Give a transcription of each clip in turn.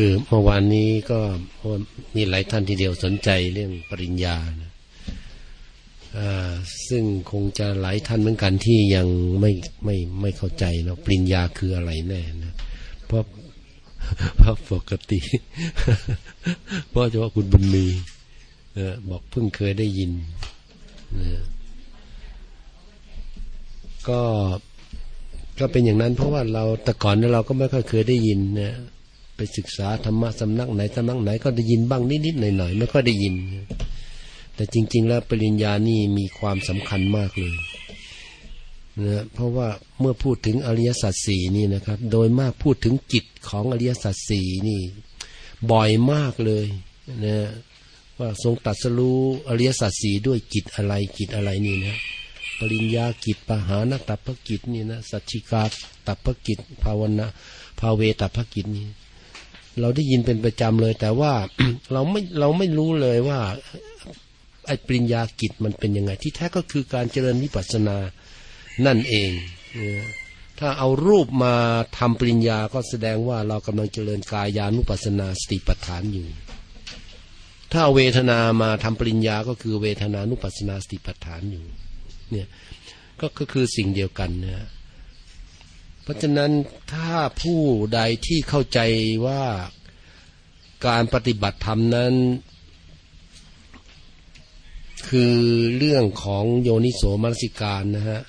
คือเมื่อวานนี้ก็มีหลายท่านทีเดียวสนใจเรื่องปริญญานะซึ่งคงจะหลายท่านเหมือนกันที่ยังไม่ไม่ไม่เข้าใจเนาะปริญญาคืออะไรแน่นะเพราะเพราะปกติ เพราะเฉพาะคุณบุญมีบอกเพิ่งเคยได้ยินก็ก็เป็นอย่างนั้นเพราะว่าเราแต่ก่อนเราก็ไม่ค่อยเคยได้ยินนะ ไปศึกษาธรรมะสำนักไหนสำนักไหนก็ได้ยินบ้างนิดๆหน่อยๆไม่ค่อยได้ยิน แต่จริง ๆ แล้วปริญญานี่มีความสำคัญมากเลยนะเพราะว่าเมื่อพูดถึงอริยสัจสี่นี่นะครับ โดยมากพูดถึงจิตของอริยสัจสี่นี่ บ่อยมากเลยนะว่าทรงตัดสรู้อริยสัจสี่ด้วยจิตอะไรจิตอะไรนี่นะปริญญากิจปหานตัพพกิจนี่นะสัจจิกาตัพพกิจ ภาวนาภาเวตัพพกิจนี่ เราได้ยินเป็นประจำเลย แต่ว่าเราไม่เราไม่รู้เลยว่าไอ้ปริญญากิจมันเป็นยังไง ที่แท้ก็คือการเจริญวิปัสสนานั่นเองถ้าเอารูปมาทำปริญญาก็แสดงว่าเรากำลังเจริญกายานุปัสสนาสติปัฏฐานอยู่ ถ้าเอาเวทนามาทำปริญญาก็คือเวทนานุปัสสนาสติปัฏฐานอยู่ เนี่ยก็คือสิ่งเดียวกันนะ เพราะฉะนั้นถ้าผู้ใดที่เข้าใจว่าการปฏิบัติธรรมนั้น คือเรื่องของโยนิโสมนสิการนะฮะ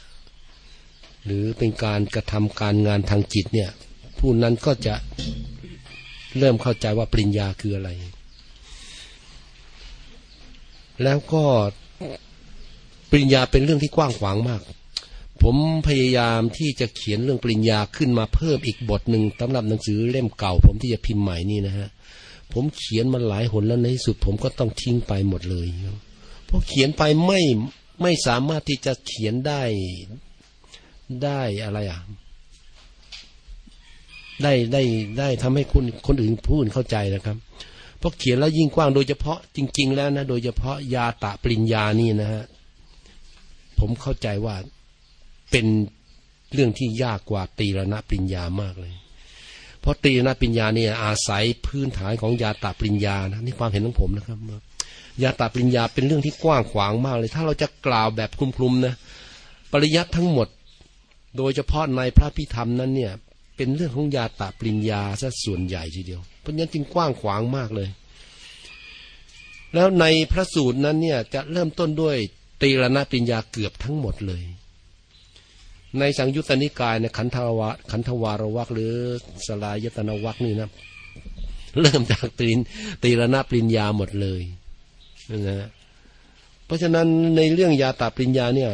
หรือเป็นการกระทำการงานทางจิตเนี่ย ผู้นั้นก็จะเริ่มเข้าใจว่าปริญญาคืออะไร แล้วก็ปริญญาเป็นเรื่องที่กว้างขวางมาก ผมพยายามที่จะเขียนเรื่องปริญญาขึ้นมาเพิ่มอีกบทหนึ่งสำหรับหนังสือเล่มเก่า ผมที่จะพิมพ์ใหม่นี่นะฮะผมเขียนมาหลายหนแล้วในที่สุด ผมก็ต้องทิ้งไปหมดเลยเพราะเขียนไปไม่ไม่สามารถที่จะเขียนได้ได้อะไรอะได้ได้ได้ทำให้คนคนอื่นพูดเข้าใจนะครับเพราะเขียนแล้วยิ่งกว้างโดยเฉพาะจริง ๆ แล้วนะ โดยเฉพาะยาตะปริญญานี่นะฮะผมเข้าใจว่า เป็นเรื่องที่ยากกว่าตีรณปริญญามากเลย เพราะตีรณปริญญาเนี่ยอาศัยพื้นฐานของยาตาปริญญานะนี่ความเห็นของผมนะครับยาตาปริญญาเป็นเรื่องที่กว้างขวางมากเลย ถ้าเราจะกล่าวแบบคลุมๆนะปริยัติทั้งหมด โดยเฉพาะในพระพิธรรมนั้นเนี่ย เป็นเรื่องของยาตาปริญญาซะส่วนใหญ่ทีเดียว เพราะฉะนั้นจึงกว้างขวางมากเลย แล้วในพระสูตรนั้นเนี่ยจะเริ่มต้นด้วยตีรณปริญญาเกือบทั้งหมดเลย ในสังยุตตนิกายในขันธวะขันธวารวักหรือสลายตนวักนี่นะเริ่มจากตีนตีรณปริญญาหมดเลยนะเพราะฉะนั้นในเรื่องยาตาปริญญาเนี่ย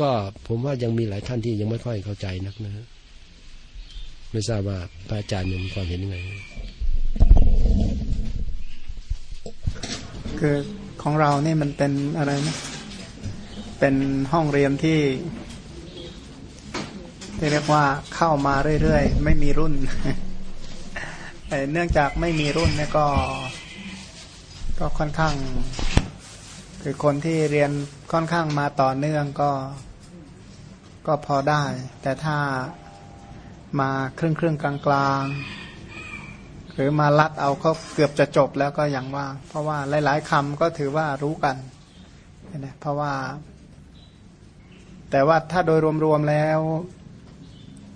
ก็ผมว่ายังมีหลายท่านที่ยังไม่ค่อยเข้าใจนักนะไม่ทราบว่าพระอาจารย์มีความเห็นยังไงคือของเรานี่มันเป็นอะไรนะเป็นห้องเรียนที่ เรียกว่าเข้ามาเรื่อยๆ ไม่มีรุ่นแต่เนื่องจากไม่มีรุ่นเนี่ยก็ ก็ค่อนข้าง คือคนที่เรียนค่อนข้างมาต่อเนื่องก็ ก็พอได้ แต่ถ้ามาครึ่งครึ่งกลางกลางหรือมาลัดเอาก็เกือบจะจบแล้วก็อย่างว่า เพราะว่าหลาย ๆคำก็ถือว่ารู้กันนะเพราะว่า แต่ว่าถ้าโดยรวมๆแล้ว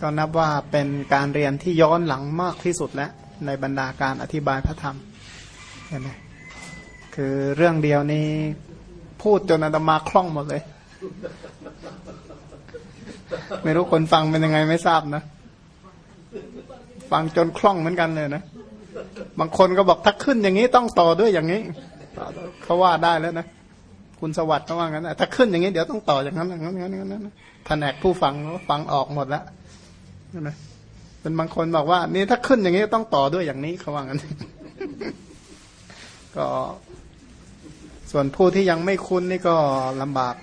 ก็นับว่าเป็นการเรียนที่ย้อนหลังมากที่สุดแล้วในบรรดาการอธิบายพระธรรมเห็นไหมคือเรื่องเดียวนี้พูดจนอาตมาคล่องหมดเลย ไม่รู้คนฟังเป็นยังไงไม่ทราบนะ ฟังจนคล่องเหมือนกันเลยนะบางคนก็บอกถ้าขึ้นอย่างนี้ต้องต่อด้วยอย่างนี้เขาว่าได้แล้วนะคุณสวัสดิ์เขาว่างั้นถ้าขึ้นอย่างนี้เดี๋ยวต้องต่ออย่างนั้นอย่างนั้นอย่างนั้นแผนกผู้ฟังฟังออกหมดแล้ว ใช่ไหมเป็นบางคนบอกว่านี่ถ้าขึ้นอย่างนี้ต้องต่อด้วยอย่างนี้เขาว่างั้นก็ ส่วนผู้ที่ยังไม่คุ้นนี่ก็ลำบาก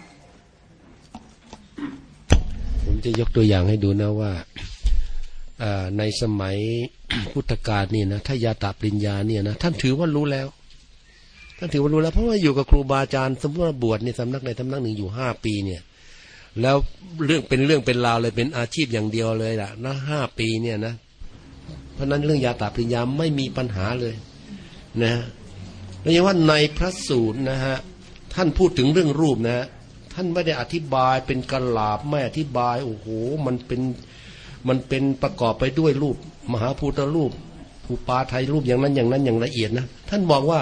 ผมจะยกตัวอย่างให้ดูนะว่าในสมัยพุทธกาลนี่นะถ้ายาตาปริญญาเนี่ยนะท่านถือว่ารู้แล้ว ท่านถือว่ารู้แล้ว เพราะว่าอยู่กับครูบาอาจารย์ สมมติว่าบวชในสำนักในสำนักหนึ่งอยู่ห้าปีเนี่ย แล้วเรื่องเป็นเรื่องเป็นราวเลยเป็นอาชีพอย่างเดียวเลยล่ะนะห้าปีเนี่ยนะ เพราะนั้นเรื่องยาตาปริญญาไม่มีปัญหาเลยนะฮะแล้วยังว่าในพระสูตรนะฮะท่านพูดถึงเรื่องรูปนะฮะท่านไม่ได้อธิบายเป็นกลาบไม่อธิบายโอ้โหมันเป็นมันเป็นประกอบไปด้วยรูป มหาภูตรูปภูปาไทยรูปอย่างนั้นอย่างนั้นอย่างละเอียดนะท่านบอกว่า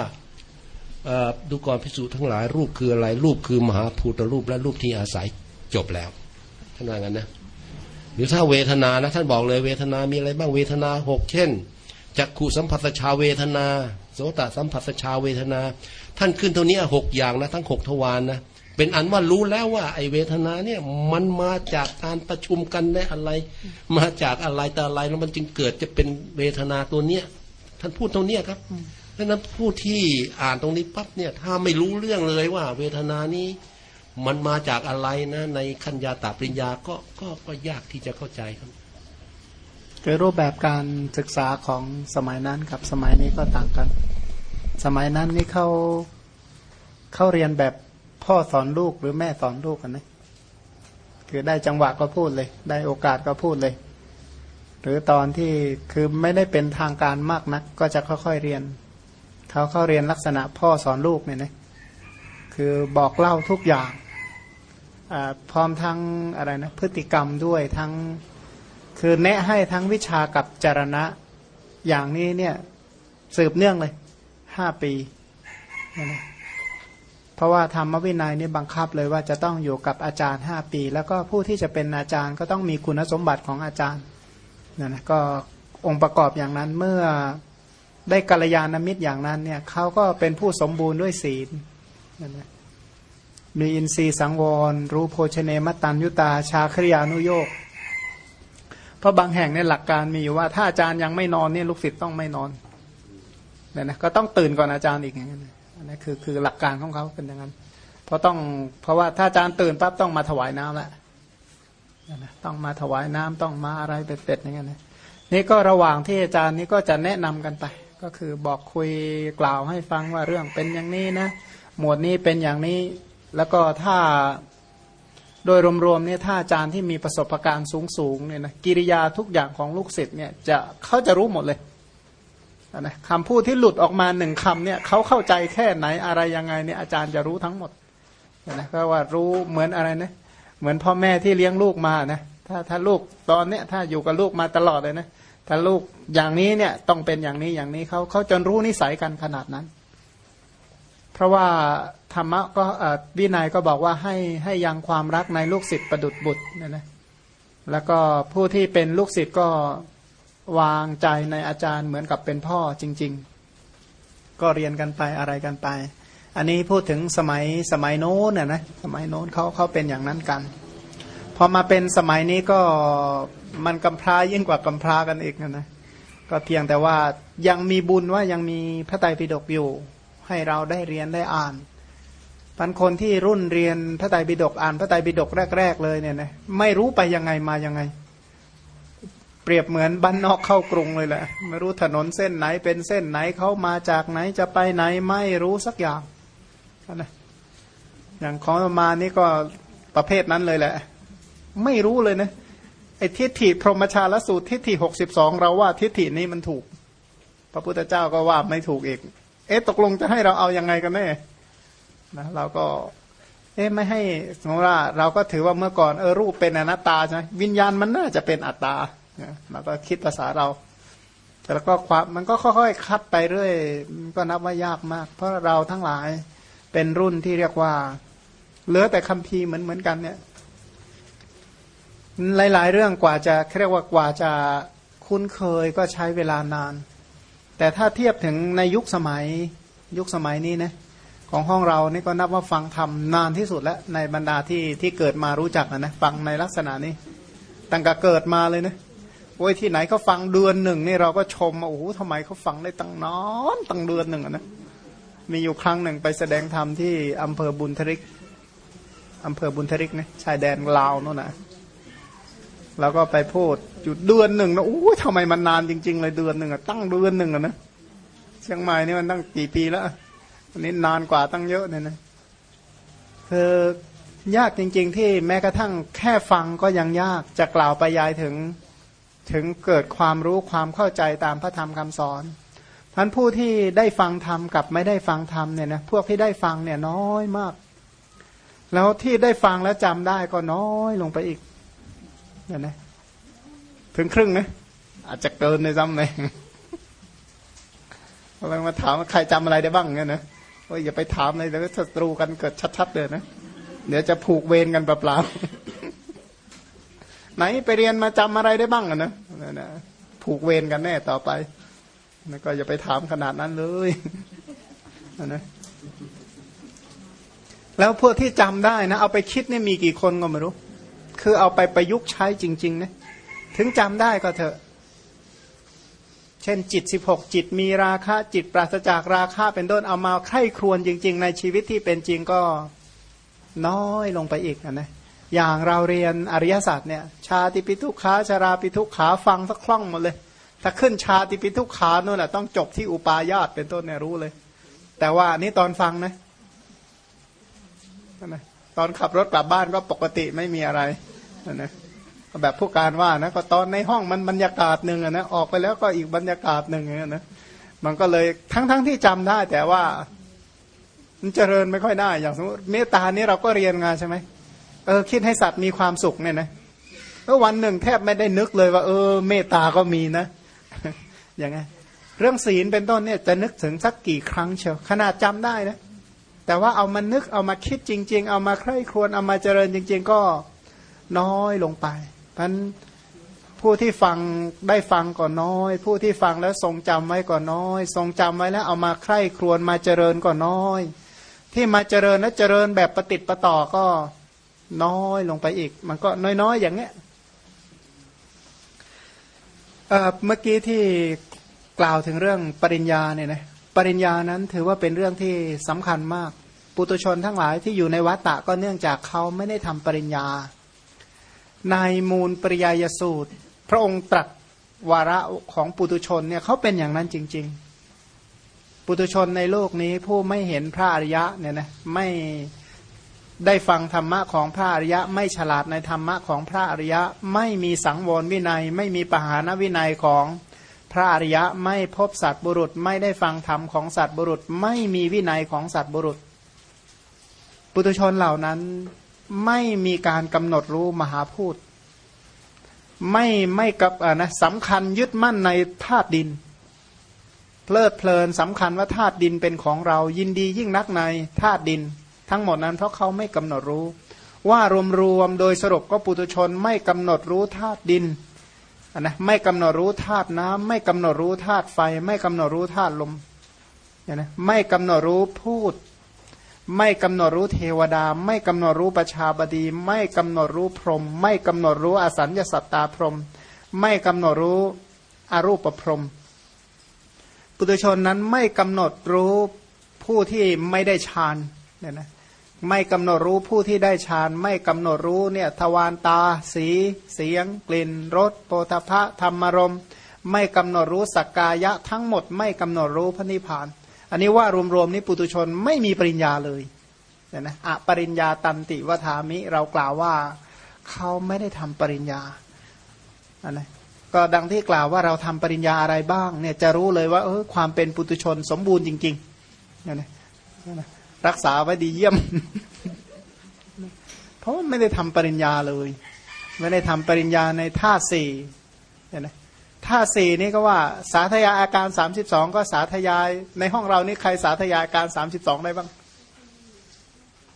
ดูก่อนพิสูจน์ทั้งหลายรูปคืออะไรรูปคือมหาภูตรูปและรูปที่อาศัย จบแล้วท่านว่างั้นนะหรือถ้าเวทนานะท่านบอกเลยเวทนามีอะไรบ้างเวทนาหกเช่นจักขุสัมผัสชาเวทนา โสตสัมผัสชาเวทนา ท่านขึ้นเท่านี้หกอย่างนะทั้งหกทวารนนะเป็นอันว่ารู้แล้วว่า ไอเวทนาเนี่ยมันมาจากการประชุมกันได้อะไร มาจากอะไรแต่อะไรแล้วมันจึงเกิดจะเป็นเวทนาตัวเนี้ยท่านพูดตรงเนี้ยครับดังนั้นผู้ที่อ่านตรงนี้ปั๊บเนี่ยถ้าไม่รู้เรื่องเลยว่า เวทนานี้ มันมาจากอะไรนะในขัญญาตาปริญญาก็ก็ก็ยากที่จะเข้าใจครับคือรูปแบบการศึกษาของสมัยนั้นกับสมัยนี้ก็ต่างกัน สมัยนั้นนี่เขาเขาเรียนแบบพ่อสอนลูกหรือแม่สอนลูกกันนะคือได้จังหวะก็พูดเลย ได้โอกาสก็พูดเลย หรือตอนที่คือไม่ได้เป็นทางการมากนัก ก็จะค่อยๆเรียนเขาเข้าเรียนลักษณะพ่อสอนลูกเนี่ยนะคือบอกเล่าทุกอย่าง พร้อมทั้งอะไรนะพฤติกรรมด้วยทั้งคือแนะให้ทั้งวิชากับจารณะอย่างนี้เนี่ยสืบเนื่องเลยห้าปีนะเพราะว่าธรรมวินัยนี่บังคับเลยว่าจะต้องอยู่กับอาจารย์ห้าปี แล้วก็ผู้ที่จะเป็นอาจารย์ก็ต้องมีคุณสมบัติของอาจารย์นะนะก็องค์ประกอบอย่างนั้นเมื่อได้กัลยาณมิตรอย่างนั้นเนี่ยเขาก็เป็นผู้สมบูรณ์ด้วยศีลนะนะ มีอินทรีย์สังวร รู้โภชเนมตันยุตา ชาคริยานุโยกเพราะบางแห่งในหลักการมีอยู่ว่า ถ้าอาจารย์ยังไม่นอนเนี่ยลูกศิษย์ต้องไม่นอนเนี่ยนะก็ต้องตื่นก่อนอาจารย์อีกอย่างนั้นอันนี้คือคือหลักการของเขาเป็นอย่างนั้น เพราะต้องเพราะว่าถ้าอาจารย์ตื่นปั๊บต้องมาถวายน้ำแหละนะต้องมาถวายน้ำต้องมาอะไรเป็ดๆอย่างนั้นนะนี่ก็ระหว่างที่อาจารย์นี้ก็จะแนะนำกันไป ก็คือบอกคุยกล่าวให้ฟังว่าเรื่องเป็นอย่างนี้นะหมวดนี้เป็นอย่างนี้ แล้วก็ถ้าโดยรวมๆเนี่ยถ้าอาจารย์ที่มีประสบการณ์สูงๆเนี่ยนะกิริยาทุกอย่างของลูกศิษย์เนี่ยจะเขาจะรู้หมดเลยนะคำพูดที่หลุดออกมาหนึ่งคำเนี่ยเขาเข้าใจแค่ไหนอะไรยังไงเนี่ยอาจารย์จะรู้ทั้งหมดนะก็ว่ารู้เหมือนอะไรนะเหมือนพ่อแม่ที่เลี้ยงลูกมานะถ้าถ้าลูกตอนเนี้ยถ้าอยู่กับลูกมาตลอดเลยนะถ้าลูกอย่างนี้เนี่ยต้องเป็นอย่างนี้อย่างนี้เขาเขาจนรู้นิสัยกันขนาดนั้น เพราะว่า ธรรมะก็วินัยก็บอกว่าให้ให้ยังความรักในลูกศิษย์ประดุดบุตรเนี่ยนะแล้วก็ผู้ที่เป็นลูกศิษย์ก็วางใจในอาจารย์เหมือนกับเป็นพ่อจริง ๆ ก็เรียนกันไปอะไรกันไป อันนี้พูดถึงสมัยสมัยโน้นน่ยนะสมัยโน้นเขาเขาเป็นอย่างนั้นกันพอมาเป็นสมัยนี้ก็มันกำพร้ายิ่งกว่ากำพร้ากันอีกนะนะก็เพียงแต่ว่ายังมีบุญว่ายังมีพระไตรปิฎกอยู่ ให้เราได้เรียนได้อ่าน พันคนที่รุ่นเรียนพระไตรปิฎกอ่านพระไตรปิฎกแรก ๆ เลยเนี่ยนะไม่รู้ไปยังไงมายังไง เปรียบเหมือนบ้านนอกเข้ากรุงเลยแหละไม่รู้ถนนเส้นไหนเป็นเส้นไหนเขามาจากไหนจะไปไหนไม่รู้สักอย่างนะอย่างของมานี่ก็ประเภทนั้นเลยแหละ ไม่รู้เลยนะไอ้ทิฏฐิพรหมชาลสูตรทิฏฐิหกสิบสองเราว่าทิฏฐินี้มันถูก พระพุทธเจ้าก็ว่าไม่ถูกอีก เอ๊ะตกลงจะให้เราเอาอยัางไงกันแน่ นะเราก็ เอ๊ะไม่ให้สมมติว่าเราก็ถือว่าเมื่อก่อนเออรูปเป็นอนัตตาใช่ไหมวิญญาณมันน่าจะเป็นอัตตาเนี่ยเราก็คิดภาษาเราแต่แล้วก็ความมันก็ค่อยๆคัดไปเรื่อยก็นับว่ายากมาก เพราะเราทั้งหลายเป็นรุ่นที่เรียกว่าเหลือแต่คัมภีร์เหมือนเหมือนกันเนี่ย หลาย ๆ เรื่องกว่าจะเรียกว่ากว่าจะคุ้นเคยก็ใช้เวลานาน แต่ถ้าเทียบถึงในยุคสมัยยุคสมัยนี้นะ ของห้องเรานี่ก็นับว่าฟังธรรมนานที่สุดแล้วในบรรดาที่ที่เกิดมารู้จักนะนะฟังในลักษณะนี้ ตั้งแต่เกิดมาเลยนะโอ้ยที่ไหนเขาฟังเดือนหนึ่งนี่เราก็ชมโอ้โหทำไมเขาฟังได้ตั้งนอนตั้งเดือนหนึ่งนะมีอยู่ครั้งหนึ่งไปแสดงธรรมที่อำเภอบุญทริกอำเภอบุญทริกนะชายแดนลาวนู่นนะแล้วก็ไปพูดอยู่เดือนหนึ่งนะโอ้ยทำไมมันนานจริง ๆ เลยเดือนหนึ่งอะตั้งเดือนหนึ่งอะนะเชียงใหม่นี่มันตั้งกี่ปีแล้ว อันนี้นานกว่าตั้งเยอะเนี่ยนะคือยากจริง ๆ ที่แม้กระทั่งแค่ฟังก็ยังยากจะกล่าวไปยายถึงถึงเกิดความรู้ความเข้าใจตามพระธรรมคำสอนท่านผู้ที่ได้ฟังธรรมกับไม่ได้ฟังธรรมเนี่ยนะพวกที่ได้ฟังเนี่ยน้อยมาก แล้วที่ได้ฟังแล้วจำได้ก็น้อยลงไปอีกเนี่ยนะถึงครึ่งนะอาจจะเกินในซ้ำเลยกำลังมาถามว่าใครจำอะไรได้บ้างเงี้ยนะ ว่าอย่าไปถามเลยเดี๋ยวศัตรูกันเกิดชัด ๆ เลยนะ เดี๋ยวจะผูกเวรกันเปล่าๆไหนไปเรียนมาจำอะไรได้บ้างอะนะนะผูกเวรกันแน่ต่อไปนะก็อย่าไปถามขนาดนั้นเลยนะแล้วพวกที่จำได้นะเอาไปคิดเนี่ยมีกี่คนก็ไม่รู้ คือเอาไปประยุกต์ใช้จริงๆนะถึงจำได้ก็เถอะ ช่นจิตสิบหกจิตมีราคะจิตปราศจากราคะเป็นต้นเอามาไข้ครวนจริง ๆ ในชีวิตที่เป็นจริงก็น้อยลงไปอีกนะอย่างเราเรียนอริยศาสตร์เนี่ยชาติปิทุขาชาราปิทุขาฟังสักคล่องหมดเลย ถ้าขึ้นชาติปิทุขาโน่นแหละต้องจบที่อุปาญาตเป็นต้นเนี่ยรู้เลย แต่ว่านี่ตอนฟังนะนะตอนขับรถกลับบ้านก็ปกติไม่มีอะไรนะ แบบผู้การว่านะก็ตอนในห้องมันบรรยากาศหนึ่งนะออกไปแล้วก็อีกบรรยากาศหนึ่งนะมันก็เลยทั้งๆทที่จำได้ แต่ว่า มันเจริญไม่ค่อยได้ อย่างสมมติเมตตานี้เราก็เรียนงานใช่ไหมเออ คิดให้สัตว์มีความสุขเนี่ยนะแล้ววันหนึ่งแทบไม่ได้นึกเลยว่า เออ เมตตาก็มีนะ อย่างไงเรื่องศีลเป็นต้นเนี่ยจะนึกถึงสักกี่ครั้งเชียวขนาดจำได้นะแต่ว่าเอามานึกเอามาคิดจริง ๆ เอามาใคร่ครวญเอามาเจริญจริง ๆ ก็น้อยลงไป พราะผู้ที่ฟังได้ฟังก็น้อย ผู้ที่ฟังแล้วทรงจำไว้ก็น้อย ทรงจำไว้แล้วเอามาใคร่ครวญมาเจริญก็น้อย ที่มาเจริญและเจริญแบบปฏิติประต่อก็น้อยลงไปอีก มันก็น้อยๆอย่างเงี้ยเมื่อกี้ที่กล่าวถึงเรื่องปริญญาเนี่ยนะปริญญานั้นถือว่าเป็นเรื่องที่สำคัญมาก ปุตุชนทั้งหลายที่อยู่ในวัตตะก็เนื่องจากเขาไม่ได้ทำปริญญา ในมูลปริยายสูตร พระองค์ตรัสวาระของปุตุชนเนี่ยเขาเป็นอย่างนั้นจริง ๆ ปุตุชนในโลกนี้ผู้ไม่เห็นพระอริยะเนี่ยนะไม่ได้ฟังธรรมะของพระอริยะ ไม่ฉลาดในธรรมะของพระอริยะ ไม่มีสังวรวินัย ไม่มีปหานวินัยของพระอริยะไม่พบสัตว์บุรุษ ไม่ได้ฟังธรรมของสัตว์บุรุษ ไม่มีวินัยของสัตว์บุรุษ ปุถุชนเหล่านั้น ไม่มีการกำหนดรู้มหาพูด ไม่ไม่กับอ่านะสำคัญยึดมั่นในธาตุดิน เพลิดเพลินสำคัญว่าธาตุดินเป็นของเรายินดียิ่งนักในธาตุดิน ทั้งหมดนั้นเพราะเขาไม่กำหนดรู้ ว่ารวมๆโดยสรุปก็ปุตุชนไม่กำหนดรู้ธาตุดินนะไม่กำหนดรู้ธาตุน้ำไม่กำหนดรู้ธาตุไฟ ไม่กำหนดรู้ธาตุลมนะไม่กำหนดรู้พูด ไม่กำหนดรู้เทวดา ไม่กำหนดรู้ประชาบดี ไม่กำหนดรู้พรหมไม่กำหนดรู้อสัญญาสัตตาพรหมไม่กำหนดรู้อรูปพรหมปุถุชนนั้นไม่กำหนดรู้ผู้ที่ไม่ได้ฌานเนี่ยนะไม่กำหนดรู้ผู้ที่ได้ฌานไม่กำหนดรู้เนี่ยทวารตา สี เสียง กลิ่นรสโปธพะธรรมรม ไม่กำหนดรู้สักกายะทั้งหมด ไม่กำหนดรู้พระนิพพาน อันนี้ว่ารวมๆนี้ปุตุชนไม่มีปริญญาเลยเนี่ยนะอะปริญญาตันติวธามิ เรากล่าวว่าเขาไม่ได้ทำปริญญาอันนะก็ดังที่กล่าวว่าเราทำปริญญาอะไรบ้างเนี่ยจะรู้เลยว่าเออความเป็นปุตุชนสมบูรณ์จริงๆเนี่ยนะรักษาไว้ดีเยี่ยม เพราะไม่ได้ทำปริญญาเลย ไม่ได้ทำปริญญาในท่าสี่เห็นไหม ท่าสี่นี่ก็ว่าสาธยายอาการสามสิบสองก็สาธยาย ในห้องเรานี่ใครสาธยายอาการสามสิบสองได้บ้าง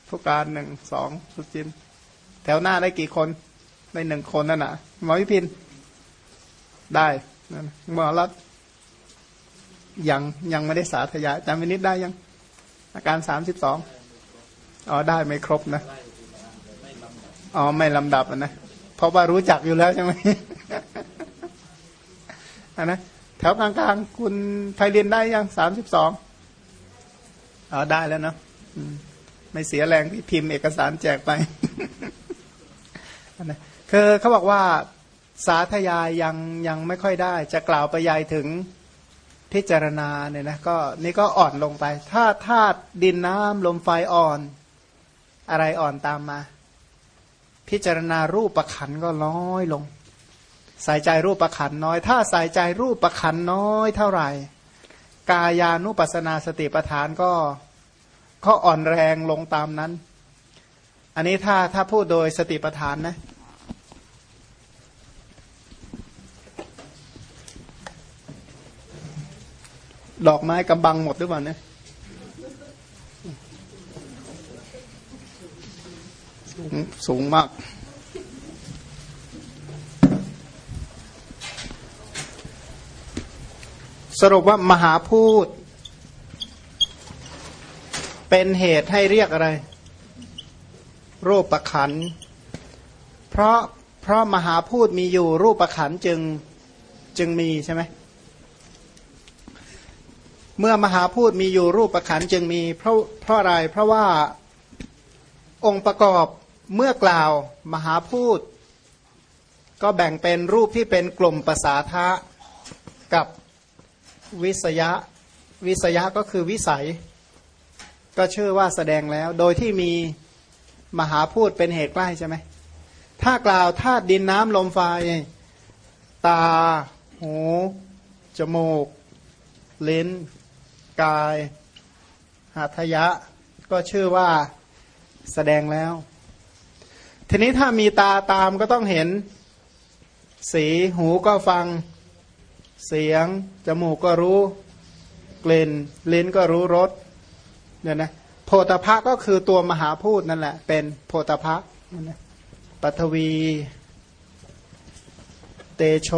ผู้การหนึ่งสองสุจิน แถวหน้าได้กี่คนได้หนึ่งคนนั่นน่ะหมอวิพิน ได้นั่นหมอรัตยังยังไม่ได้สาธยายจำวินิดได้ยัง อาการสามสิบสองอ๋อได้ไม่ครบนะอ๋อไม่ลำดับนะเพราะว่ารู้จักอยู่แล้วใช่ไหม อันนะแถวกลางๆ คุณไพเรียนได้ยังสามสิบสองอ๋อได้แล้วเนาะไม่เสียแรงที่พิมพ์เอกสารแจกไปอันนะคือเขาบอกว่าสาธยายยังยังไม่ค่อยได้ จะกล่าวไปยายถึงพิจารณาเนี่ยนะก็นี่ก็อ่อนลงไป ถ้าธาตุดินน้ำลมไฟอ่อน อะไรอ่อนตามมา พิจารณารูปประขันก็น้อยลง ใส่ใจรูปประขันน้อย ถ้าใส่ใจรูปประขันน้อยเท่าไหร่ กายานุปัสนาสติปัฏฐานก็ก็อ่อนแรงลงตามนั้น อันนี้ถ้าถ้าพูดโดยสติปัฏฐานนะดอกไม้กำบังหมดหรือเปล่าเนี่ยสูงสูงมาก สรุปว่ามหาพูด เป็นเหตุให้เรียกอะไรรูปประขัน เพราะเพราะมหาพูดมีอยู่รูปประขันจึงจึงมีใช่ไหมเมื่อมหาพูดมีอยู่รูปประขันจึงมีเพราะเพราะอะไรเพราะว่าองค์ประกอบเมื่อกล่าวมหาพูด ก็แบ่งเป็นรูปที่เป็นกลุ่มภาษาทะกับ วิสยะวิสยะก็คือวิสัย ก็ชื่อว่าแสดงแล้ว โดยที่มีมหาพูดเป็นเหตุใกล้ใช่ไหมถ้ากล่าวธาตุดินน้ำลมไฟตา หู จมูก ลิ้น กายหัตถยะ ก็ชื่อว่าแสดงแล้ว ทีนี้ถ้ามีตาตามก็ต้องเห็น สีหูก็ฟัง เสียง จมูกก็รู้กลิ่นลิ้นก็รู้รสเนี่ยนะโพธพะก็คือตัวมหาพูดนั่นแหละ เป็นโพธพะนะปัทวี เตโช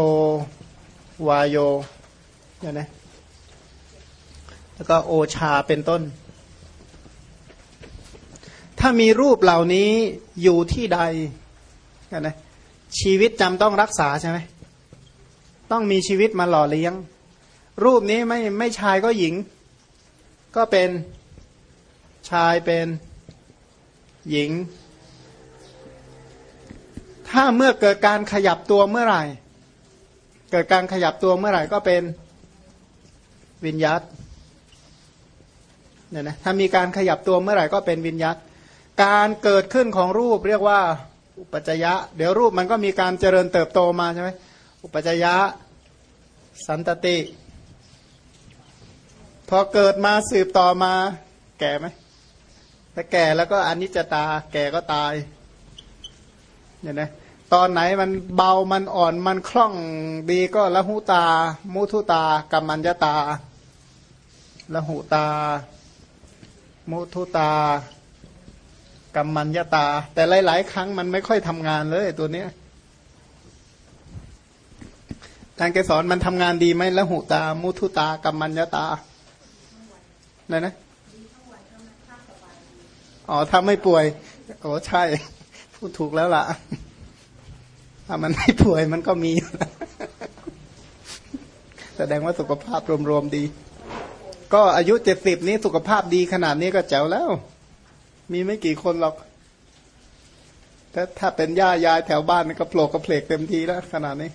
วายโยเนี่ยนะแล้วก็โอชาเป็นต้น ถ้ามีรูปเหล่านี้อยู่ที่ใดนะชีวิตจำต้องรักษาใช่ไหม ต้องมีชีวิตมาหล่อเลี้ยง รูปนี้ไม่ไม่ชายก็หญิง ก็เป็นชายเป็นหญิง ถ้าเมื่อเกิดการขยับตัวเมื่อไหร่ เกิดการขยับตัวเมื่อไหร่ก็เป็นวิญญาตเนี่ยนะถ้ามีการขยับตัวเมื่อไหร่ก็เป็นวิญญาตการเกิดขึ้นของรูปเรียกว่า อุปจยะ เดี๋ยวรูปมันก็มีการเจริญเติบโตมาใช่ไหมอุปจยะ สันตติ พอเกิดมาสืบต่อมา แก่ไหมถ้าแก่แล้วก็อนิจจตา แก่ก็ตายเนี่ยนะตอนไหนมันเบามันอ่อนมันคล่องดีก็ละหุตา มุทุตากัมมัญญตาละหุตา มุทุตากัมมัญญตา แต่หลาย ๆ ครั้งมันไม่ค่อยทำงานเลยตัวเนี้ย ทางเกสรมันทำงานดีไหมละหุตา มุทุตากัมมัญญาตาไหนนะอ๋อถ้าไม่ป่วยโอ้ใช่ พูดถูกแล้วล่ะ ถ้ามันไม่ป่วยมันก็มีแสดงว่าสุขภาพรวมๆดี ก็อายุเจ็ดสิบนี้สุขภาพดีขนาดนี้ก็แจ๋วแล้ว มีไม่กี่คนหรอกถ้าถ้าเป็นย่ายายแถวบ้านก็โผล่กระเพลกเต็มทีแล้วขนาดนี้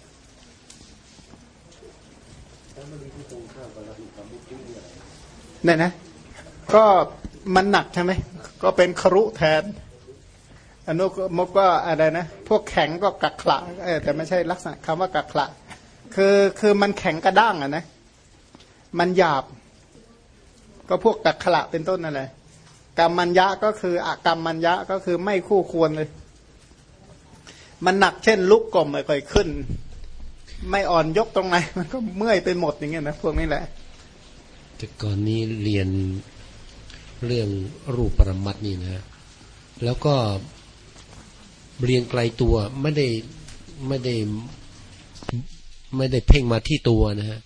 เนี่ยนะ ก็มันหนักใช่ไหม ก็เป็นครุแทน อนุมกก็อะไรนะ พวกแข็งก็กักขละเออแต่ไม่ใช่ลักษณะคำว่ากักขละ คือคือมันแข็งกระด้างอะนะ มันหยาบ ก็พวกกักขละเป็นต้นนั่นแหละกรรมัญญะก็คืออกรรมัญญะก็คือไม่คู่ควรเลย มันหนักเช่นลุกก่มไม่ค่อยขึ้น ไม่อ่อนยกตรงไหน มันก็เมื่อยไปหมดอย่างเงี้ยนะพวกนี้แหละ แต่ก่อนนี้เรียนเรื่องรูปปรมัตถ์นี่นะ แล้วก็เรียนไกลตัวไม่ได้ไม่ได้ไม่ได้เพ่งมาที่ตัวนะฮะ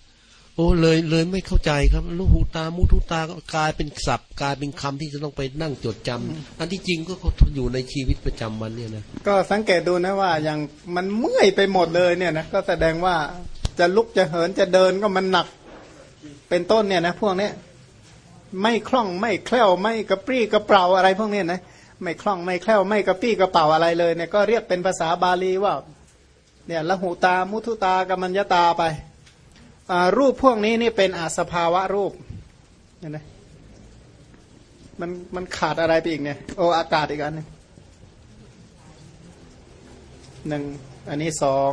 โอ้เลยเลยไม่เข้าใจครับลูกหูตามุทุตากกลายเป็นศัพท์กลายเป็นคำที่จะต้องไปนั่งจดจำอันที่จริงก็อยู่ในชีวิตประจำวันเนี่ยนะก็สังเกตดูนะว่าอย่างมันเมื่อยไปหมดเลยเนี่ยนะก็แสดงว่าจะลุกจะเหินจะเดินก็มันหนัก เป็นต้นเนี่ยนะพวกเนี้ยไม่คล่องไม่แคล่วไม่กระปรี้กระเป๋าอะไรพวกเนี้ยนะไม่คล่องไม่แคล่วไม่กระปรี้กระเป๋าอะไรเลยเนี่ยก็เรียกเป็นภาษาบาลีว่าเนี่ยละหูตามุทุตากัมมัญญตาไปรูปพวกนี้นี่เป็นอาสภาวะรูปเนี่ยนะมันมันขาดอะไรไปอีกเนี่ยโออากาศอีกอันหนึ่งหนึ่งอันนี้สอง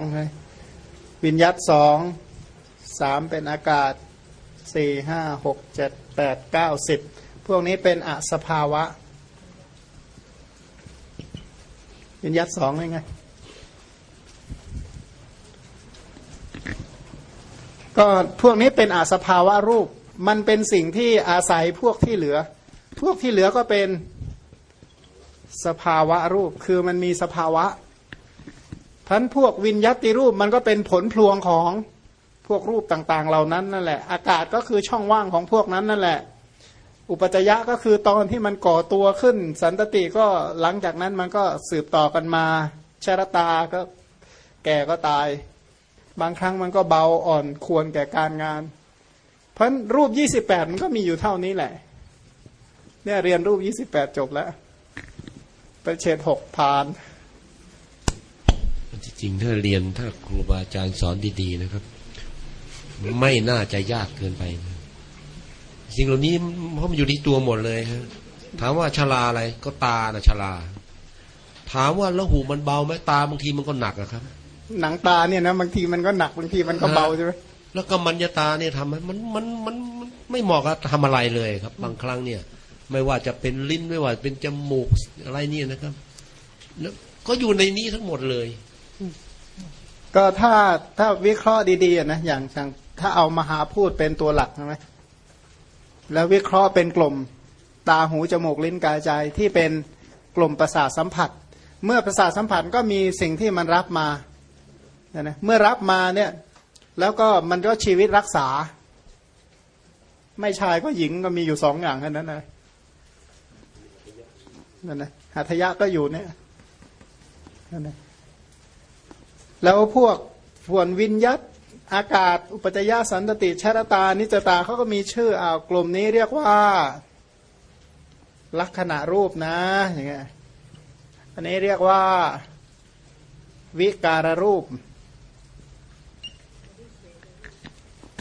วิญญัตสองสามเป็นอากาศ สี่ห้าหกเจ็ดแปดเก้าสิบพวกนี้เป็นอสภาวะวิญญัตสองยังไง ก็พวกนี้เป็นอาสภาวะรูป มันเป็นสิ่งที่อาศัยพวกที่เหลือ พวกที่เหลือก็เป็นสภาวะรูป คือมันมีสภาวะพันพวกวิญญัติรูปมันก็เป็นผลพลวงของ วกรูปต่างๆ เหล่านั้นนั่นแหละ อากาศก็คือช่องว่างของพวกนั้นนั่นแหละ อุปจยะก็คือตอนที่มันก่อตัวขึ้น สันตติก็หลังจากนั้นมันก็สืบต่อกันมาชรตาก็แก่ก็ตาย บางครั้งมันก็เบาอ่อนควรแก่การงาน เพราะรูปยี่สิบแปดมันก็มีอยู่เท่านี้แหละ เนี่ยเรียนรูปยี่สิบแปดจบแล้วไปเฉดหกผ่านจริงๆถ้าเรียนถ้าครูบาอาจารย์สอนดี ๆ นะครับ ไม่น่าจะยากเกินไปนะสิ่งเหล่านี้เพราะมันอยู่ที่ตัวหมดเลยฮะถามว่าชลาอะไรก็ตานะชลา ถามว่าแล้วหูมันเบาไหมตาบางทีมันก็หนักอะครับ หนังตาเนี่ยนะบางทีมันก็หนักบางทีมันก็เบาใช่ไหมแล้วก็มัญญาตาเนี่ยทำให้มันมันมันมันไม่เหมาะกับทำอะไรเลยครับ บางครั้งเนี่ย ไม่ว่าจะเป็นลิ้นไม่ว่าเป็นจมูกอะไรเนี่ยนะครับแล้วก็อยู่ในนี้ทั้งหมดเลย ก็ถ้าถ้าวิเคราะห์ดีๆอะนะอย่างอย่าง ถ้าเอามหาพูดเป็นตัวหลักใช่ไหมแล้ววิเคราะห์เป็นกลุ่มตาหูจมูกลิ้นกายใจที่เป็นกลุ่มประสาทสัมผัส เมื่อประสาทสัมผัสก็มีสิ่งที่มันรับมาเนี่ยนะเมื่อรับมาเนี่ยแล้วก็มันก็ชีวิตรักษา ไม่ชายก็หญิงก็มีอยู่สองอย่างแค่นั้นนะนั่นนะหัตถยะก็อยู่เนี่ยนั่นนะแล้วพวกผวนวิญยัต อากาศอุปจยสันตติชรตานิจตาเขาก็มีชื่ออ่าวกลุ่มนี้เรียกว่าลักษณะรูปนะอย่างเงี้ยอันนี้เรียกว่า วิการรูป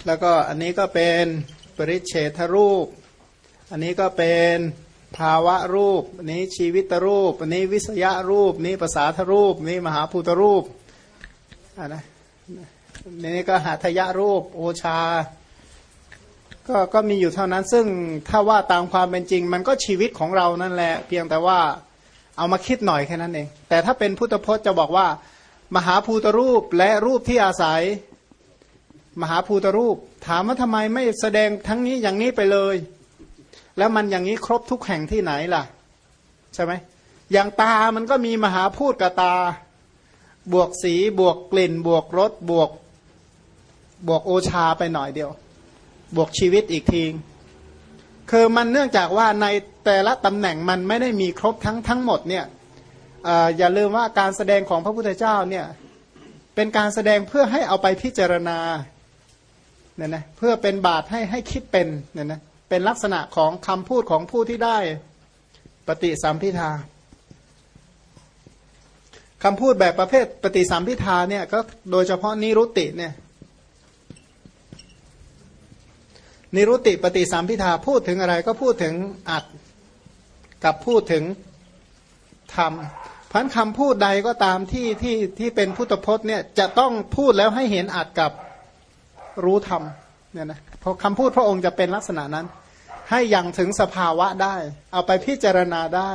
แล้วก็อันนี้ก็เป็นปริเฉทรูป อันนี้ก็เป็นภาวะรูป อันนี้ชีวิตรูป อันนี้วิสยารูป นี้ภาษาทรูป นี้มหาภูตรูปอ่านะ นี่ก็หาทยะรูปโอชา ก็ก็มีอยู่เท่านั้น ซึ่งถ้าว่าตามความเป็นจริง มันก็ชีวิตของเรานั่นแหละ เพียงแต่ว่าเอามาคิดหน่อยแค่นั้นเอง แต่ถ้าเป็นพุทธพจน์จะบอกว่า มหาภูตรูปและรูปที่อาศัย มหาภูตรูป ถามว่าทำไมไม่แสดงทั้งนี้อย่างนี้ไปเลย แล้วมันอย่างนี้ครบทุกแห่งที่ไหนล่ะ ใช่ไหมอย่างตามันก็มีมหาพูดกับตา บวกสีบวกกลิ่น บวกรสบวก บวกโอชาไปหน่อยเดียว บวกชีวิตอีกทีคือมันเนื่องจากว่าในแต่ละตำแหน่งมันไม่ได้มีครบทั้งทั้งหมดเนี่ยออย่าลืมว่าการแสดงของพระพุทธเจ้าเนี่ยเป็นการแสดงเพื่อให้เอาไปพิจารณาเนี่ยนะเพื่อเป็นบาตให้ให้คิดเป็นเนี่ยนะเป็นลักษณะของคำพูดของผู้ที่ได้ปฏิสัมพิทาคำพูดแบบประเภทปฏิสัมพิทาเนี่ยก็โดยเฉพาะนิรุติเนี่ย นิรุติปฏิสัมพิทาพูดถึงอะไรก็พูดถึงอัดกับพูดถึงธรรมพันคำพูดใดก็ตามที่ที่ที่เป็นพุทธพจน์เนี่ยจะต้องพูดแล้วให้เห็นอัดกับรู้ธรรมเนี่ยนะเพราะคำพูดพระองค์จะเป็นลักษณะนั้น ให้ยังถึงสภาวะได้ เอาไปพิจารณาได้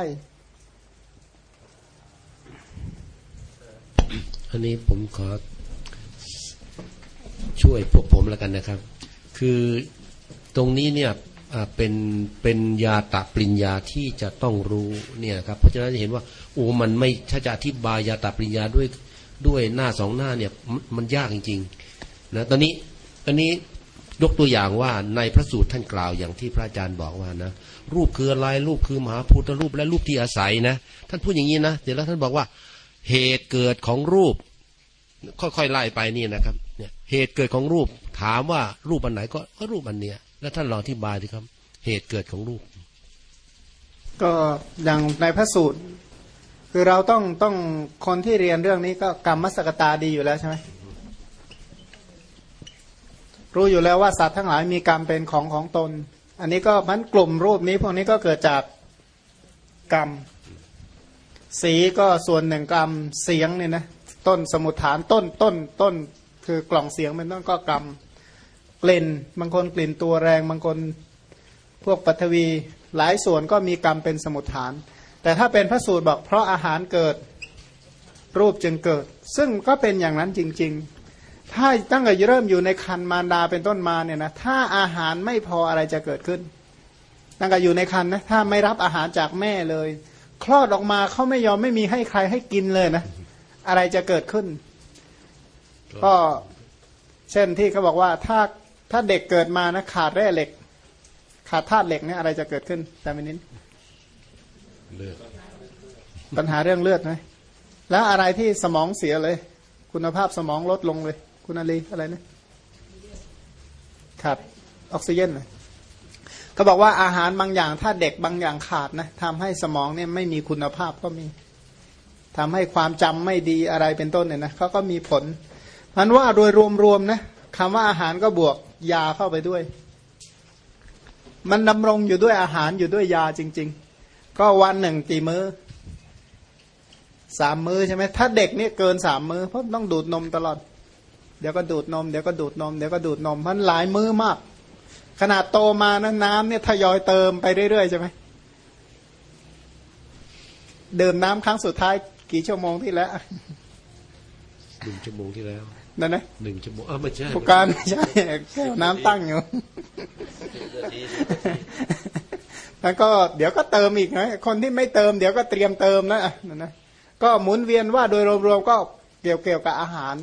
อันนี้ผมขอช่วยพวกผมแล้วกันนะครับ คือ ตรงนี้เนี่ยเป็นเป็นยาตะปริญญาที่จะต้องรู้เนี่ยครับเพราะฉะนั้นจะเห็นว่าโอ้มันไม่ถ้าจะอธิบายยาตะปริญญาด้วยด้วยหน้าสองหน้าเนี่ยมันยากจริงๆนะตอนนี้ตอนนี้ยกตัวอย่างว่าในพระสูตรท่านกล่าวอย่างที่พระอาจารย์บอกว่านะรูปคืออะไรรูปคือมหาพุทธรูปและรูปที่อาศัยนะ ท่านพูดอย่างนี้นะเดี๋ยวแล้วท่านบอกว่าเหตุเกิดของรูป ค่อยๆไล่ไปนี่นะครับเนี่ยเหตุเกิดของรูปถามว่ารูปอันไหนก็ก็รูปอันเนี้ย แล้วท่านลองอธิบายดิครับ เหตุเกิดของรูปก็อย่างในพระสูตร คือเราต้องต้องคนที่เรียนเรื่องนี้ก็กรรมมสกตาดีอยู่แล้วใช่ไหมรู้อยู่แล้วว่าสัตว์ทั้งหลายมีกรรมเป็นของของตน อันนี้ก็มันกลุ่มรูปนี้พวกนี้ก็เกิดจากกรรม สีก็ส่วนหนึ่งกรรมเสียงเนี่ยนะต้นสมุทฐานต้นต้นต้นคือกล่องเสียงเป็นต้นก็กรรม ลิ่น บางคนกลิ่นตัวแรง บางคนพวกปัทวีหลายส่วนก็มีกรรมเป็นสมุทฐาน แต่ถ้าเป็นพระสูตรบอกเพราะอาหารเกิดรูปจึงเกิด ซึ่งก็เป็นอย่างนั้นจริง ๆ ถ้าตั้งแต่เริ่มอยู่ในคันมารดาเป็นต้นมาเนี่ยนะถ้าอาหารไม่พออะไรจะเกิดขึ้นตั้งแต่อยู่ในคันนะถ้าไม่รับอาหารจากแม่เลย คลอดออกมาเขาไม่ยอมไม่มีให้ใครให้กินเลยนะ อะไรจะเกิดขึ้น ก็เช่นที่เขาบอกว่าถ้า ถ้าเด็กเกิดมานะขาดแร่เหล็ก ขาดธาตุเหล็กเนี่ยอะไรจะเกิดขึ้นแต่ไม่นินเลือดปัญหาเรื่องเลือดไหมแล้วอะไรที่สมองเสียเลย คุณภาพสมองลดลงเลย คุณอาลีอะไรนะขาดออกซิเจนเลยเขาบอกว่าอาหารบางอย่าง ถ้าเด็กบางอย่างขาดนะทำให้สมองเนี่ยไม่มีคุณภาพก็มีทำให้ความจำไม่ดีอะไรเป็นต้นเนี่ยนะเขาก็มีผลมันว่าโดยรวมๆนะคำว่าอาหารก็บวก ยาเข้าไปด้วย มันดำรงอยู่ด้วยอาหารอยู่ด้วยยาจริง ๆ ก็วันหนึ่งกี่มื้อสามมื้อใช่ไหมถ้าเด็กเนี่ยเกินสามมื้อเพราะต้องดูดนมตลอด เดี๋ยวก็ดูดนมเดี๋ยวก็ดูดนมเดี๋ยวก็ดูดนมมันหลายมื้อมาก ขนาดโตมานะน้ำเนี่ยทยอยเติมไปเรื่อยๆใช่ไหมเดื่มน้ำครั้งสุดท้ายกี่ชั่วโมงที่แล้วหนึ่งชั่วโมงที่แล้ว นั่นนะหนึ่งชั่วโมงเออไม่ใช่ผู้การไม่ใช่แก้วน้ำตั้งอยู่แล้วก็เดี๋ยวก็เติมอีกนะคนที่ไม่เติมเดี๋ยวก็เตรียมเติมนะนั่นนะก็หมุนเวียนว่าโดยรวมๆก็เกี่ยวเกี่ยวกับอาหาร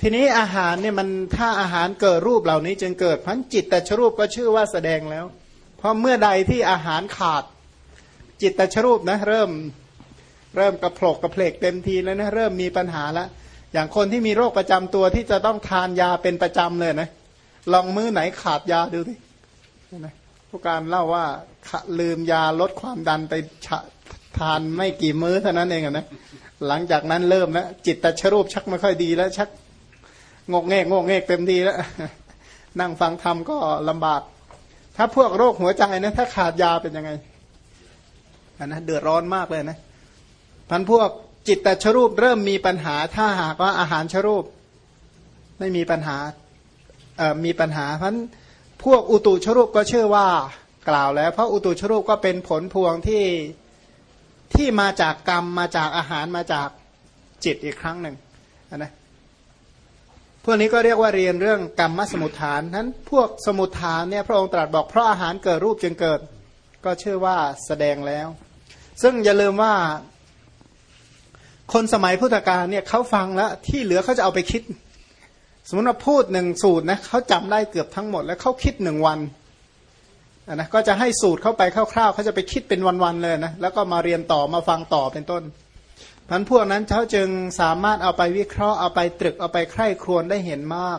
ทีนี้อาหารเนี่ยมันถ้าอาหารเกิดรูปเหล่านี้จึงเกิดพันจิตแต่ชรูปก็ชื่อว่าแสดงแล้ว เพราะเมื่อใดที่อาหารขาดจิตแต่ชรูปนะ เริ่มเริ่มกระโผลกกระเพลกเต็มทีแล้วนะเริ่มมีปัญหาแล้ว อย่างคนที่มีโรคประจำตัวที่จะต้องทานยาเป็นประจำเลยนะ ลองมื้อไหนขาดยาดูสินะผู้การเล่าว่าลืมยาลดความดันไปทานไม่กี่มื้อเท่านั้นเองนะหลังจากนั้นเริ่มแล้วจิตตชรูปชักไม่ค่อยดีแล้ว ชักงกเงกงกเงกเต็มทีแล้ว นั่งฟังธรรมก็ลำบาก ถ้าพวกโรคหัวใจนะถ้าขาดยาเป็นยังไงอันนะเดือดร้อนมากเลยนะพันพวก จิตตชรูปเริ่มมีปัญหา ถ้าหากว่าอาหารชรูป ไม่มีปัญหามีปัญหาเพันพวกอุตุชรูปก็เชื่อว่ากล่าวแล้ว เพราะอุตุชรูปก็เป็นผลพวงที่ที่มาจากกรรมมาจากอาหารมาจากจิตอีกครั้งหนึ่งนะพวกนี้ก็เรียกว่าเรียนเรื่องกรรมสมุทฐานนั้นพวกสมุทฐานเนี่ยพระองค์ตรัสบอกเพราะอาหารเกิดรูปจึงเกิด ก็เชื่อว่าแสดงแล้ว ซึ่งอย่าลืมว่า คนสมัยพุทธกาลเนี่ยเขาฟังแล้วที่เหลือเขาจะเอาไปคิด สมมติว่าพูดหนึ่งสูตรนะเขาจำได้เกือบทั้งหมด แล้วเขาคิดหนึ่งวันนะก็จะให้สูตรเข้าไปคร่าวๆเขาจะไปคิดเป็นวันๆเลยนะแล้วก็มาเรียนต่อมาฟังต่อเป็นต้นพันพวกนั้นเขาจึงสามารถเอาไปวิเคราะห์เอาไปตรึกเอาไปใคร่ครวญได้เห็นมาก